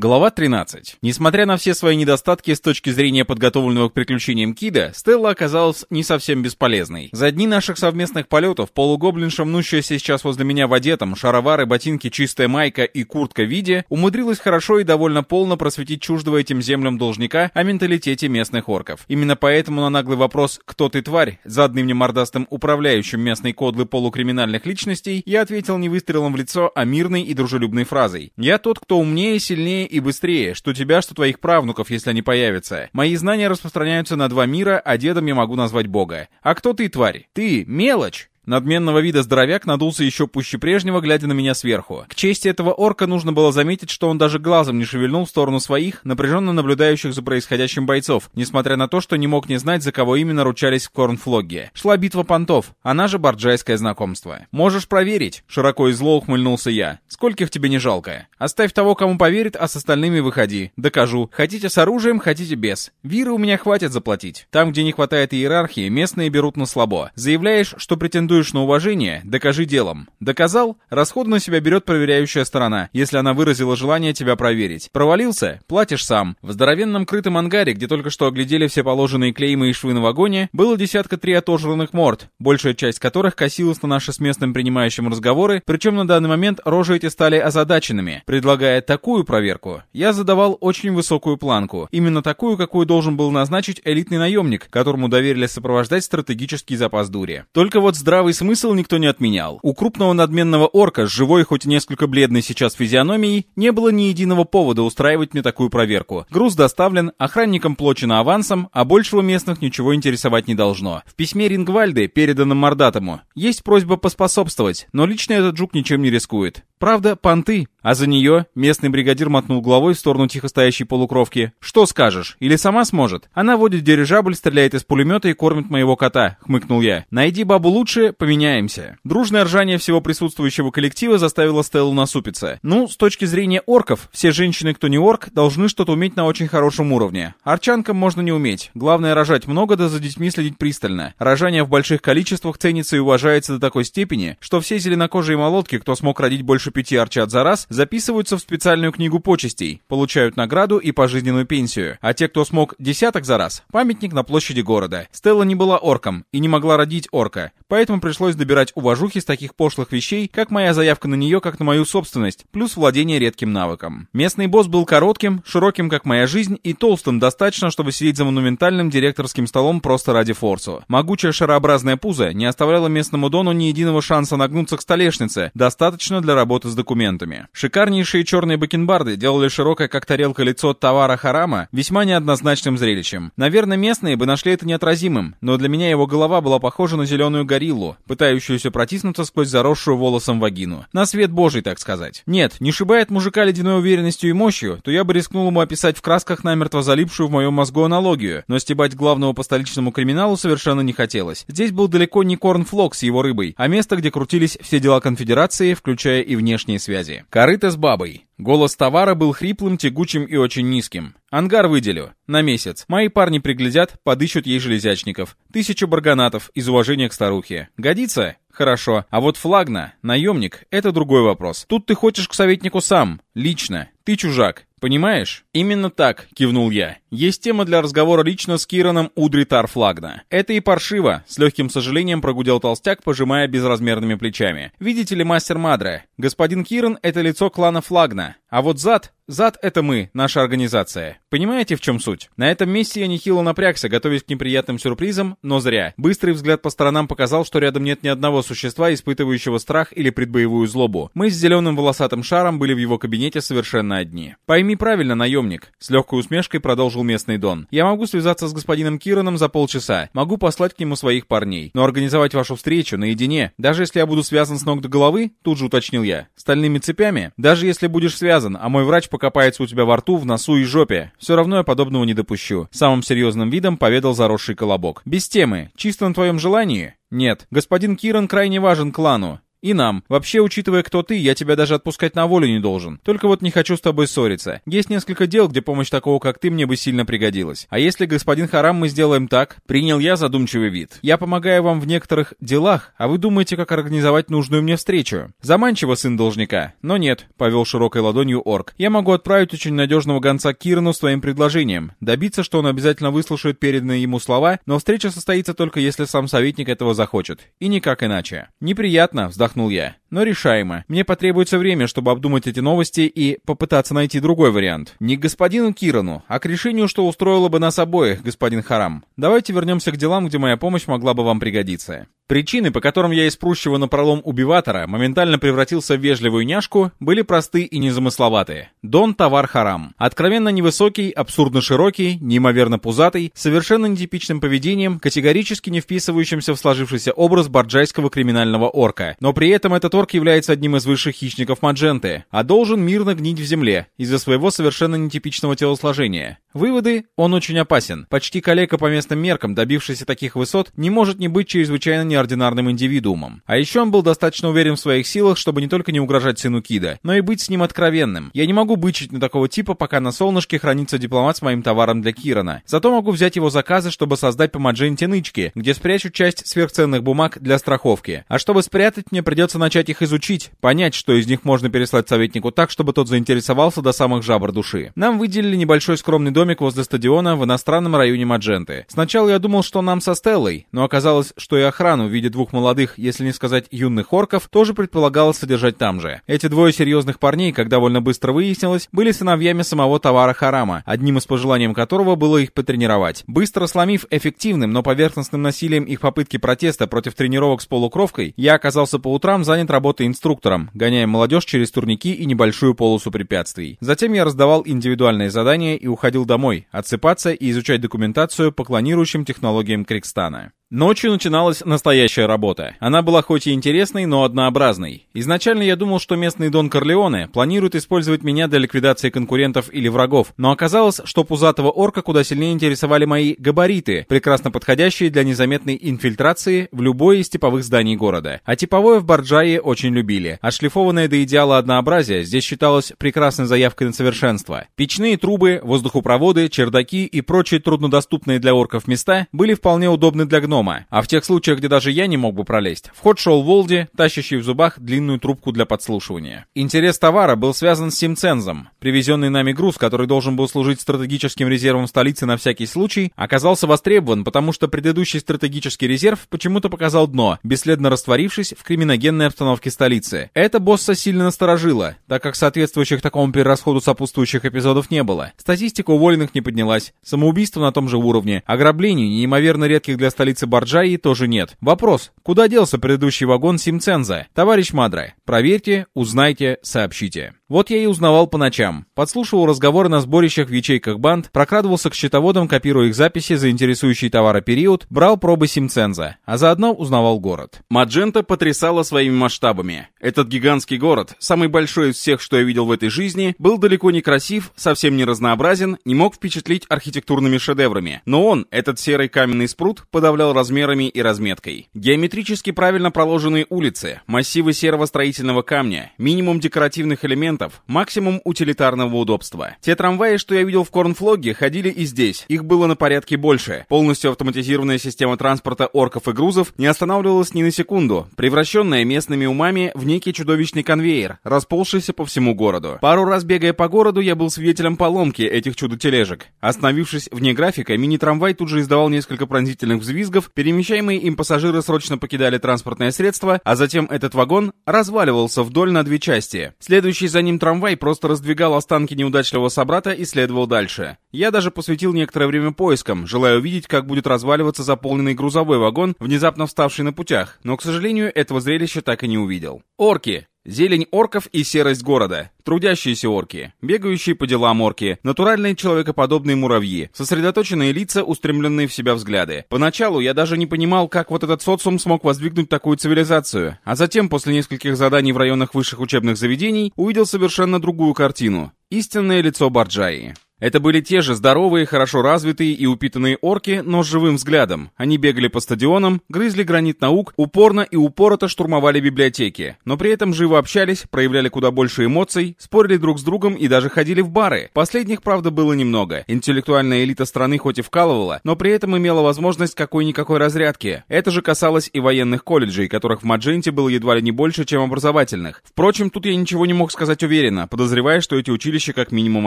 Глава 13. Несмотря на все свои недостатки с точки зрения подготовленного к приключениям Кида, Стелла оказалась не совсем бесполезной. За дни наших совместных полетов полугоблинша, мнущаяся сейчас возле меня в одетом, шаровары, ботинки, чистая майка и куртка виде, умудрилась хорошо и довольно полно просветить чуждого этим землям должника о менталитете местных орков. Именно поэтому на наглый вопрос «Кто ты, тварь?» задним мне мордастым управляющим местной кодлы полукриминальных личностей, я ответил не выстрелом в лицо, а мирной и дружелюбной фразой. «Я тот, кто умнее, сильнее и быстрее, что тебя, что твоих правнуков, если они появятся. Мои знания распространяются на два мира, а дедом я могу назвать Бога. А кто ты, тварь? Ты, мелочь!» Надменного вида здоровяк надулся еще пуще прежнего, глядя на меня сверху. К чести этого орка нужно было заметить, что он даже глазом не шевельнул в сторону своих, напряженно наблюдающих за происходящим бойцов, несмотря на то, что не мог не знать, за кого именно ручались в Корнфлогге. Шла битва понтов, она же борджайское знакомство. «Можешь проверить», — широко и зло ухмыльнулся я. «Скольких тебе не жалко? Оставь того, кому поверит, а с остальными выходи. Докажу. Хотите с оружием, хотите без. Виры у меня хватит заплатить. Там, где не хватает иерархии, местные берут на слабо. Заявляешь, что претендуешь претендуешь на уважение, докажи делом. Доказал? Расход на себя берет проверяющая сторона, если она выразила желание тебя проверить. Провалился? Платишь сам. В здоровенном крытом ангаре, где только что оглядели все положенные клеймы и швы на вагоне, было десятка три отожранных морд, большая часть которых косилась на наши с местным принимающим разговоры, причем на данный момент рожи эти стали озадаченными. Предлагая такую проверку, я задавал очень высокую планку. Именно такую, какую должен был назначить элитный наемник, которому доверили сопровождать стратегический запас дури. Только вот здравый здравый смысл никто не отменял. У крупного надменного орка с живой, хоть и несколько бледной сейчас физиономией, не было ни единого повода устраивать мне такую проверку. Груз доставлен, охранникам плачено авансом, а большего местных ничего интересовать не должно. В письме Рингвальды, переданном Мордатому, есть просьба поспособствовать, но лично этот жук ничем не рискует. Правда, понты. А за нее местный бригадир мотнул головой в сторону тихо стоящей полукровки. «Что скажешь? Или сама сможет? Она водит дирижабль, стреляет из пулемета и кормит моего кота», — хмыкнул я. «Найди бабу лучше, поменяемся». Дружное ржание всего присутствующего коллектива заставило Стеллу насупиться. Ну, с точки зрения орков, все женщины, кто не орк, должны что-то уметь на очень хорошем уровне. Арчанкам можно не уметь. Главное рожать много, да за детьми следить пристально. Рожание в больших количествах ценится и уважается до такой степени, что все зеленокожие молотки, кто смог родить больше пяти арчат за раз, записываются в специальную книгу почестей, получают награду и пожизненную пенсию. А те, кто смог десяток за раз, памятник на площади города. Стелла не была орком и не могла родить орка, поэтому пришлось добирать уважухи с таких пошлых вещей, как моя заявка на нее, как на мою собственность, плюс владение редким навыком. Местный босс был коротким, широким, как моя жизнь, и толстым достаточно, чтобы сидеть за монументальным директорским столом просто ради форсу. Могучая шарообразная пузо не оставляла местному дону ни единого шанса нагнуться к столешнице, достаточно для работы с документами. Шикарнейшие черные бакенбарды делали широкое, как тарелка, лицо товара Харама весьма неоднозначным зрелищем. Наверное, местные бы нашли это неотразимым, но для меня его голова была похожа на зеленую гориллу, пытающуюся протиснуться сквозь заросшую волосом вагину. На свет божий, так сказать. Нет, не шибает мужика ледяной уверенностью и мощью, то я бы рискнул ему описать в красках намертво залипшую в моем мозгу аналогию, но стебать главного по столичному криминалу совершенно не хотелось. Здесь был далеко не Корнфлок с его рыбой, а место, где крутились все дела конфедерации, включая и внешние связи. Корыто с бабой. Голос товара был хриплым, тягучим и очень низким. «Ангар выделю. На месяц. Мои парни приглядят, подыщут ей железячников. Тысячу барганатов из уважения к старухе. Годится? Хорошо. А вот флагна, наемник, это другой вопрос. Тут ты хочешь к советнику сам, лично. Ты чужак. Понимаешь? Именно так, кивнул я. Есть тема для разговора лично с Кираном Удритар Флагна. Это и паршиво, с легким сожалением прогудел толстяк, пожимая безразмерными плечами. Видите ли, мастер Мадре, господин Киран — это лицо клана Флагна, а вот зад Зад — это мы, наша организация. Понимаете, в чем суть? На этом месте я нехило напрягся, готовясь к неприятным сюрпризам, но зря. Быстрый взгляд по сторонам показал, что рядом нет ни одного существа, испытывающего страх или предбоевую злобу. Мы с зеленым волосатым шаром были в его кабинете совершенно одни. Пойми правильно, наемник. С легкой усмешкой продолжил местный Дон. Я могу связаться с господином Кираном за полчаса. Могу послать к нему своих парней. Но организовать вашу встречу наедине, даже если я буду связан с ног до головы, тут же уточнил я. Стальными цепями? Даже если будешь связан, а мой врач покопается у тебя во рту, в носу и жопе. Все равно я подобного не допущу. Самым серьезным видом поведал заросший колобок. Без темы. Чисто на твоем желании? Нет. Господин Киран крайне важен клану. И нам. Вообще, учитывая, кто ты, я тебя даже отпускать на волю не должен. Только вот не хочу с тобой ссориться. Есть несколько дел, где помощь такого, как ты, мне бы сильно пригодилась. А если, господин Харам, мы сделаем так? Принял я задумчивый вид. Я помогаю вам в некоторых делах, а вы думаете, как организовать нужную мне встречу. Заманчиво, сын должника. Но нет, повел широкой ладонью орк. Я могу отправить очень надежного гонца Кирану с твоим предложением. Добиться, что он обязательно выслушает переданные ему слова, но встреча состоится только если сам советник этого захочет. И никак иначе. Неприятно, вздохнул вздохнул я. Но решаемо. Мне потребуется время, чтобы обдумать эти новости и попытаться найти другой вариант. Не к господину Кирану, а к решению, что устроило бы нас обоих, господин Харам. Давайте вернемся к делам, где моя помощь могла бы вам пригодиться. Причины, по которым я из прущего напролом убиватора моментально превратился в вежливую няшку, были просты и незамысловатые. Дон Товар Харам. Откровенно невысокий, абсурдно широкий, неимоверно пузатый, совершенно нетипичным поведением, категорически не вписывающимся в сложившийся образ барджайского криминального орка. Но при этом этот орк является одним из высших хищников Мадженты, а должен мирно гнить в земле из-за своего совершенно нетипичного телосложения. Выводы – он очень опасен. Почти коллега по местным меркам, добившийся таких высот, не может не быть чрезвычайно неординарным индивидуумом. А еще он был достаточно уверен в своих силах, чтобы не только не угрожать сыну Кида, но и быть с ним откровенным. Я не могу бычить на такого типа, пока на солнышке хранится дипломат с моим товаром для Кирана. Зато могу взять его заказы, чтобы создать по Мадженте нычки, где спрячу часть сверхценных бумаг для страховки. А чтобы спрятать, мне придется начать их изучить, понять, что из них можно переслать советнику так, чтобы тот заинтересовался до самых жабр души. Нам выделили небольшой скромный домик возле стадиона в иностранном районе Мадженты. Сначала я думал, что нам со Стеллой, но оказалось, что и охрану в виде двух молодых, если не сказать юных орков, тоже предполагалось содержать там же. Эти двое серьезных парней, как довольно быстро выяснилось, были сыновьями самого товара Харама, одним из пожеланий которого было их потренировать. Быстро сломив эффективным, но поверхностным насилием их попытки протеста против тренировок с полукровкой, я оказался по утрам занят работой инструктором, гоняя молодежь через турники и небольшую полосу препятствий. Затем я раздавал индивидуальные задания и уходил домой, отсыпаться и изучать документацию по клонирующим технологиям Крикстана. Ночью начиналась настоящая работа. Она была хоть и интересной, но однообразной. Изначально я думал, что местный Дон Корлеоне планирует использовать меня для ликвидации конкурентов или врагов, но оказалось, что пузатого орка куда сильнее интересовали мои габариты, прекрасно подходящие для незаметной инфильтрации в любое из типовых зданий города. А типовое в Барджае очень любили. Отшлифованное до идеала однообразия здесь считалось прекрасной заявкой на совершенство. Печные трубы, воздухопроводы, чердаки и прочие труднодоступные для орков места были вполне удобны для гномов гнома, а в тех случаях, где даже я не мог бы пролезть, в ход шел Волди, тащащий в зубах длинную трубку для подслушивания. Интерес товара был связан с Симцензом. Привезенный нами груз, который должен был служить стратегическим резервом столицы на всякий случай, оказался востребован, потому что предыдущий стратегический резерв почему-то показал дно, бесследно растворившись в криминогенной обстановке столицы. Это босса сильно насторожило, так как соответствующих такому перерасходу сопутствующих эпизодов не было. Статистика уволенных не поднялась, самоубийство на том же уровне, ограблений, неимоверно редких для столицы Барджаи тоже нет. Вопрос, куда делся предыдущий вагон Симценза? Товарищ Мадре, проверьте, узнайте, сообщите. Вот я и узнавал по ночам. Подслушивал разговоры на сборищах в ячейках банд, прокрадывался к счетоводам, копируя их записи за интересующий товара период, брал пробы Симценза, а заодно узнавал город. Маджента потрясала своими масштабами. Этот гигантский город, самый большой из всех, что я видел в этой жизни, был далеко не красив, совсем не разнообразен, не мог впечатлить архитектурными шедеврами. Но он, этот серый каменный спрут, подавлял размерами и разметкой. Геометрически правильно проложенные улицы, массивы серого строительного камня, минимум декоративных элементов, элементов, максимум утилитарного удобства. Те трамваи, что я видел в Корнфлоге, ходили и здесь. Их было на порядке больше. Полностью автоматизированная система транспорта орков и грузов не останавливалась ни на секунду, превращенная местными умами в некий чудовищный конвейер, расползшийся по всему городу. Пару раз бегая по городу, я был свидетелем поломки этих чудо-тележек. Остановившись вне графика, мини-трамвай тут же издавал несколько пронзительных взвизгов, перемещаемые им пассажиры срочно покидали транспортное средство, а затем этот вагон разваливался вдоль на две части. Следующий за ним ним трамвай просто раздвигал останки неудачливого собрата и следовал дальше. Я даже посвятил некоторое время поискам, желая увидеть, как будет разваливаться заполненный грузовой вагон, внезапно вставший на путях, но, к сожалению, этого зрелища так и не увидел. Орки! Зелень орков и серость города. Трудящиеся орки, бегающие по делам орки, натуральные человекоподобные муравьи, сосредоточенные лица, устремленные в себя взгляды. Поначалу я даже не понимал, как вот этот социум смог воздвигнуть такую цивилизацию, а затем, после нескольких заданий в районах высших учебных заведений, увидел совершенно другую картину. Истинное лицо Барджаи. Это были те же здоровые, хорошо развитые и упитанные орки, но с живым взглядом. Они бегали по стадионам, грызли гранит наук, упорно и упорото штурмовали библиотеки, но при этом живо общались, проявляли куда больше эмоций, спорили друг с другом и даже ходили в бары. Последних, правда, было немного. Интеллектуальная элита страны хоть и вкалывала, но при этом имела возможность какой-никакой разрядки. Это же касалось и военных колледжей, которых в Мадженте было едва ли не больше, чем образовательных. Впрочем, тут я ничего не мог сказать уверенно, подозревая, что эти училища как минимум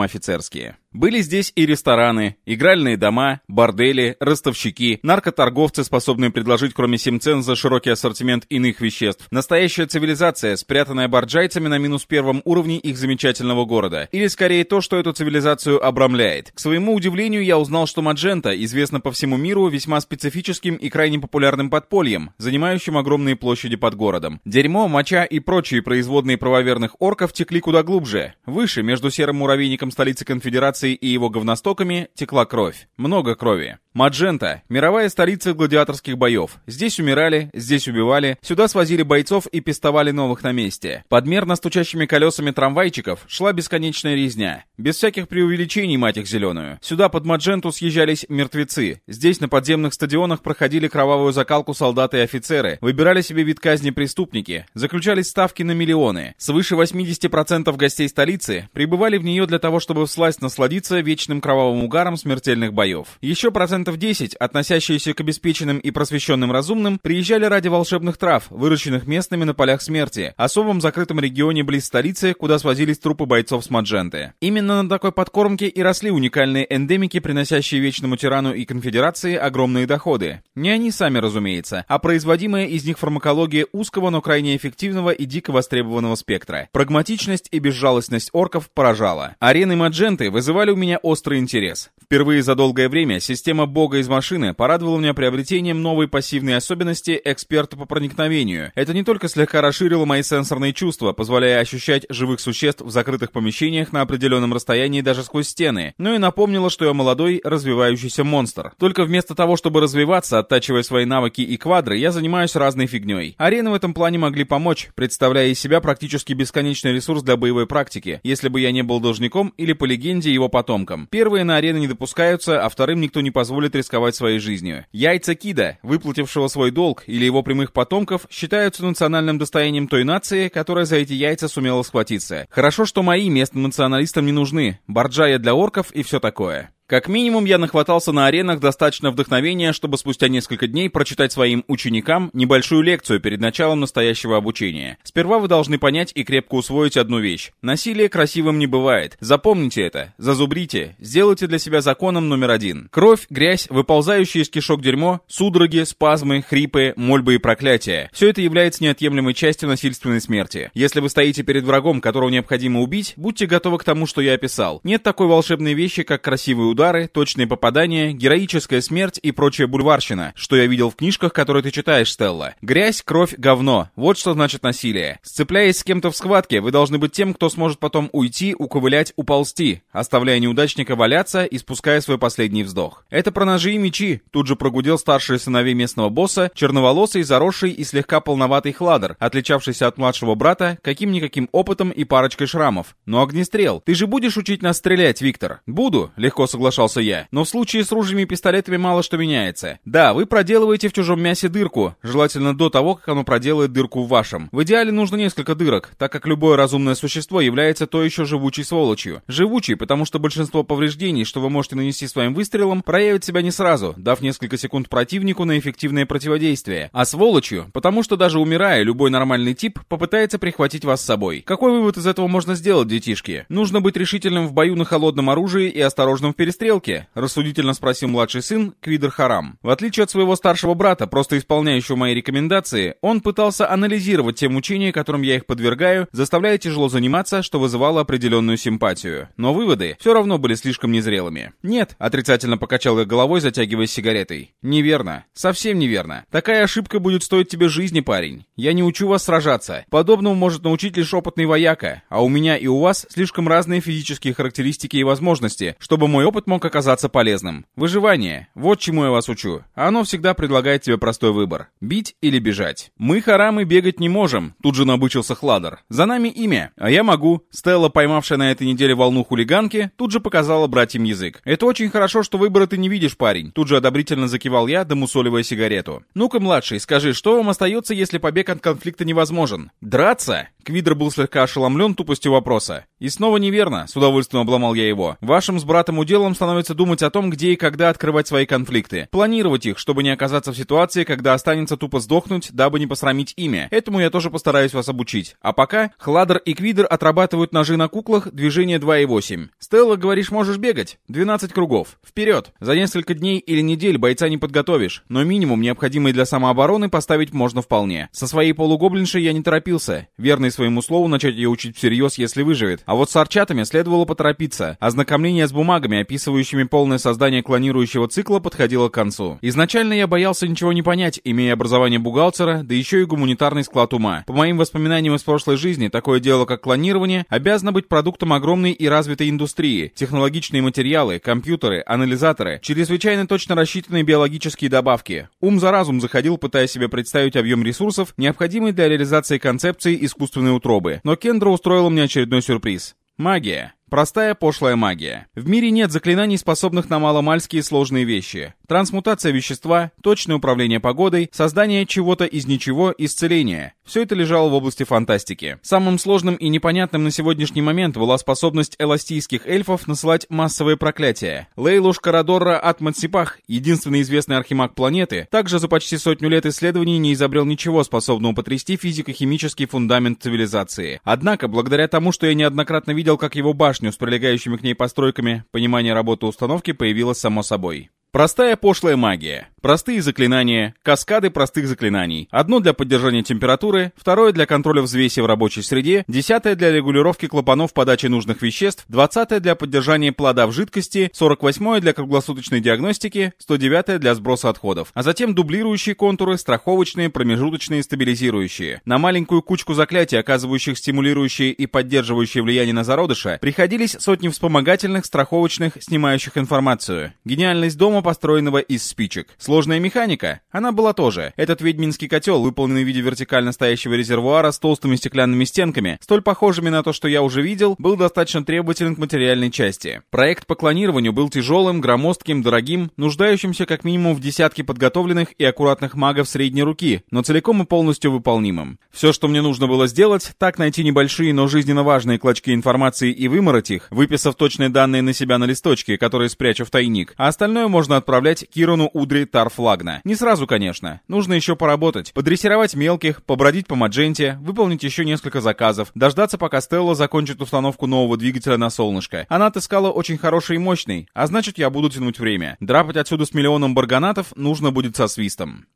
офицерские. Были здесь и рестораны, игральные дома, бордели, ростовщики, наркоторговцы, способные предложить кроме симцен за широкий ассортимент иных веществ. Настоящая цивилизация, спрятанная борджайцами на минус первом уровне их замечательного города. Или скорее то, что эту цивилизацию обрамляет. К своему удивлению, я узнал, что Маджента известна по всему миру весьма специфическим и крайне популярным подпольем, занимающим огромные площади под городом. Дерьмо, моча и прочие производные правоверных орков текли куда глубже. Выше, между серым муравейником столицы конфедерации и его говностоками, текла кровь. Много крови. Маджента — мировая столица гладиаторских боев. Здесь умирали, здесь убивали, сюда свозили бойцов и пестовали новых на месте. Под мерно стучащими колесами трамвайчиков шла бесконечная резня. Без всяких преувеличений, мать их зеленую. Сюда под Мадженту съезжались мертвецы. Здесь на подземных стадионах проходили кровавую закалку солдаты и офицеры, выбирали себе вид казни преступники, заключались ставки на миллионы. Свыше 80% гостей столицы прибывали в нее для того, чтобы всласть насладиться вечным кровавым угаром смертельных боев. Еще процент процентов 10, относящиеся к обеспеченным и просвещенным разумным, приезжали ради волшебных трав, выращенных местными на полях смерти, особом закрытом регионе близ столицы, куда свозились трупы бойцов с Мадженты. Именно на такой подкормке и росли уникальные эндемики, приносящие Вечному Тирану и Конфедерации огромные доходы. Не они сами, разумеется, а производимая из них фармакология узкого, но крайне эффективного и дико востребованного спектра. Прагматичность и безжалостность орков поражала. Арены Мадженты вызывали у меня острый интерес. Впервые за долгое время система бога из машины порадовала меня приобретением новой пассивной особенности эксперта по проникновению. Это не только слегка расширило мои сенсорные чувства, позволяя ощущать живых существ в закрытых помещениях на определенном расстоянии даже сквозь стены, но и напомнило, что я молодой, развивающийся монстр. Только вместо того, чтобы развиваться, оттачивая свои навыки и квадры, я занимаюсь разной фигней. Арены в этом плане могли помочь, представляя из себя практически бесконечный ресурс для боевой практики, если бы я не был должником или по легенде его потомком. Первые на арены не допускаются, а вторым никто не позволит рисковать своей жизнью. Яйца Кида, выплатившего свой долг, или его прямых потомков, считаются национальным достоянием той нации, которая за эти яйца сумела схватиться. Хорошо, что мои местным националистам не нужны. Борджая для орков и все такое. Как минимум, я нахватался на аренах достаточно вдохновения, чтобы спустя несколько дней прочитать своим ученикам небольшую лекцию перед началом настоящего обучения. Сперва вы должны понять и крепко усвоить одну вещь. Насилие красивым не бывает. Запомните это, зазубрите, сделайте для себя законом номер один. Кровь, грязь, выползающие из кишок дерьмо, судороги, спазмы, хрипы, мольбы и проклятия. Все это является неотъемлемой частью насильственной смерти. Если вы стоите перед врагом, которого необходимо убить, будьте готовы к тому, что я описал. Нет такой волшебной вещи, как красивый удар, удары, точные попадания, героическая смерть и прочая бульварщина, что я видел в книжках, которые ты читаешь, Стелла. Грязь, кровь, говно. Вот что значит насилие. Сцепляясь с кем-то в схватке, вы должны быть тем, кто сможет потом уйти, уковылять, уползти, оставляя неудачника валяться и спуская свой последний вздох. Это про ножи и мечи, тут же прогудел старший сыновей местного босса, черноволосый, заросший и слегка полноватый хладер, отличавшийся от младшего брата каким-никаким опытом и парочкой шрамов. Но огнестрел, ты же будешь учить нас стрелять, Виктор? Буду, легко соглашался соглашался я. «Но в случае с ружьями и пистолетами мало что меняется. Да, вы проделываете в чужом мясе дырку, желательно до того, как оно проделает дырку в вашем. В идеале нужно несколько дырок, так как любое разумное существо является то еще живучей сволочью. Живучей, потому что большинство повреждений, что вы можете нанести своим выстрелом, проявит себя не сразу, дав несколько секунд противнику на эффективное противодействие. А сволочью, потому что даже умирая, любой нормальный тип попытается прихватить вас с собой. Какой вывод из этого можно сделать, детишки? Нужно быть решительным в бою на холодном оружии и осторожным в перестрелке перестрелке?» — рассудительно спросил младший сын Квидер Харам. В отличие от своего старшего брата, просто исполняющего мои рекомендации, он пытался анализировать те мучения, которым я их подвергаю, заставляя тяжело заниматься, что вызывало определенную симпатию. Но выводы все равно были слишком незрелыми. «Нет», — отрицательно покачал я головой, затягиваясь сигаретой. «Неверно. Совсем неверно. Такая ошибка будет стоить тебе жизни, парень. Я не учу вас сражаться. Подобному может научить лишь опытный вояка, а у меня и у вас слишком разные физические характеристики и возможности, чтобы мой опыт опыт мог оказаться полезным. Выживание. Вот чему я вас учу. Оно всегда предлагает тебе простой выбор. Бить или бежать. Мы, харамы, бегать не можем, тут же набычился Хладер. За нами имя. А я могу. Стелла, поймавшая на этой неделе волну хулиганки, тут же показала братьям язык. Это очень хорошо, что выбора ты не видишь, парень. Тут же одобрительно закивал я, домусоливая сигарету. Ну-ка, младший, скажи, что вам остается, если побег от конфликта невозможен? Драться? Квидр был слегка ошеломлен тупостью вопроса. И снова неверно, с удовольствием обломал я его. Вашим с братом уделом становится думать о том, где и когда открывать свои конфликты. Планировать их, чтобы не оказаться в ситуации, когда останется тупо сдохнуть, дабы не посрамить имя. Этому я тоже постараюсь вас обучить. А пока Хладер и Квидр отрабатывают ножи на куклах, движение 2,8. Стелла, говоришь, можешь бегать? 12 кругов. Вперед! За несколько дней или недель бойца не подготовишь, но минимум, необходимый для самообороны, поставить можно вполне. Со своей полугоблиншей я не торопился. Верный своему слову начать ее учить всерьез, если выживет. А вот с арчатами следовало поторопиться. Ознакомление с бумагами, описывающими полное создание клонирующего цикла, подходило к концу. Изначально я боялся ничего не понять, имея образование бухгалтера, да еще и гуманитарный склад ума. По моим воспоминаниям из прошлой жизни, такое дело, как клонирование, обязано быть продуктом огромной и развитой индустрии. Технологичные материалы, компьютеры, анализаторы, чрезвычайно точно рассчитанные биологические добавки. Ум за разум заходил, пытаясь себе представить объем ресурсов, необходимый для реализации концепции искусственной утробы. Но Кендра устроила мне очередной сюрприз. Магия. Простая пошлая магия. В мире нет заклинаний, способных на маломальские сложные вещи. Трансмутация вещества, точное управление погодой, создание чего-то из ничего, исцеление. Все это лежало в области фантастики. Самым сложным и непонятным на сегодняшний момент была способность эластийских эльфов насылать массовые проклятия. Лейлуш Карадорра Атмансипах, единственный известный архимаг планеты, также за почти сотню лет исследований не изобрел ничего, способного потрясти физико-химический фундамент цивилизации. Однако, благодаря тому, что я неоднократно видел, как его башня башню с прилегающими к ней постройками, понимание работы установки появилось само собой. Простая пошлая магия. Простые заклинания, каскады простых заклинаний. Одно для поддержания температуры, второе для контроля взвеси в рабочей среде, десятое для регулировки клапанов подачи нужных веществ, двадцатое для поддержания плода в жидкости, сорок восьмое для круглосуточной диагностики, сто девятое для сброса отходов. А затем дублирующие контуры, страховочные, промежуточные, стабилизирующие. На маленькую кучку заклятий, оказывающих стимулирующие и поддерживающие влияние на зародыша, приходились сотни вспомогательных, страховочных, снимающих информацию. Гениальность дома, построенного из спичек. Сложная механика? Она была тоже. Этот ведьминский котел, выполненный в виде вертикально стоящего резервуара с толстыми стеклянными стенками, столь похожими на то, что я уже видел, был достаточно требователен к материальной части. Проект по клонированию был тяжелым, громоздким, дорогим, нуждающимся как минимум в десятке подготовленных и аккуратных магов средней руки, но целиком и полностью выполнимым. Все, что мне нужно было сделать, так найти небольшие, но жизненно важные клочки информации и вымороть их, выписав точные данные на себя на листочке, которые спрячу в тайник, а остальное можно отправлять Кирону Удри Тарфлагна. Не сразу, конечно. Нужно еще поработать. Подрессировать мелких, побродить по Мадженте, выполнить еще несколько заказов, дождаться, пока Стелла закончит установку нового двигателя на солнышко. Она отыскала очень хороший и мощный, а значит я буду тянуть время. Драпать отсюда с миллионом барганатов нужно будет со свистом.